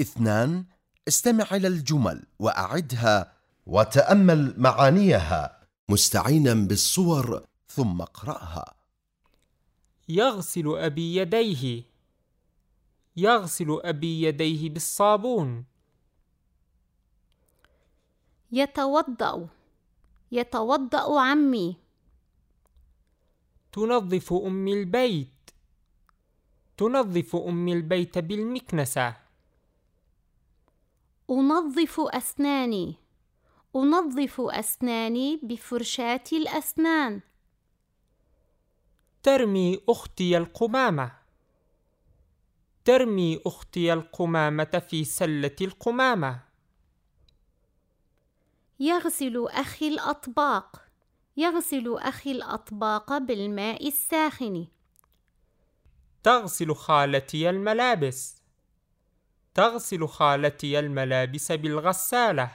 اثنان استمع إلى الجمل وأعدها وتأمل معانيها مستعينا بالصور ثم اقرأها. يغسل أبي يديه. يغسل أبي يديه بالصابون. يتوضأ. يتوضأ عمي. تنظف أمي البيت. تنظف أمي البيت بالمكنسة. أنظف أسناني. أنظف أسناني بفرشاة الأسنان. ترمي أختي القمامة. ترمي أختي القمامة في سلة القمامة. يغسل أخي الأطباق. يغسل أخي الأطباق بالماء الساخن. تغسل خالتي الملابس. تغسل خالتي الملابس بالغسالة.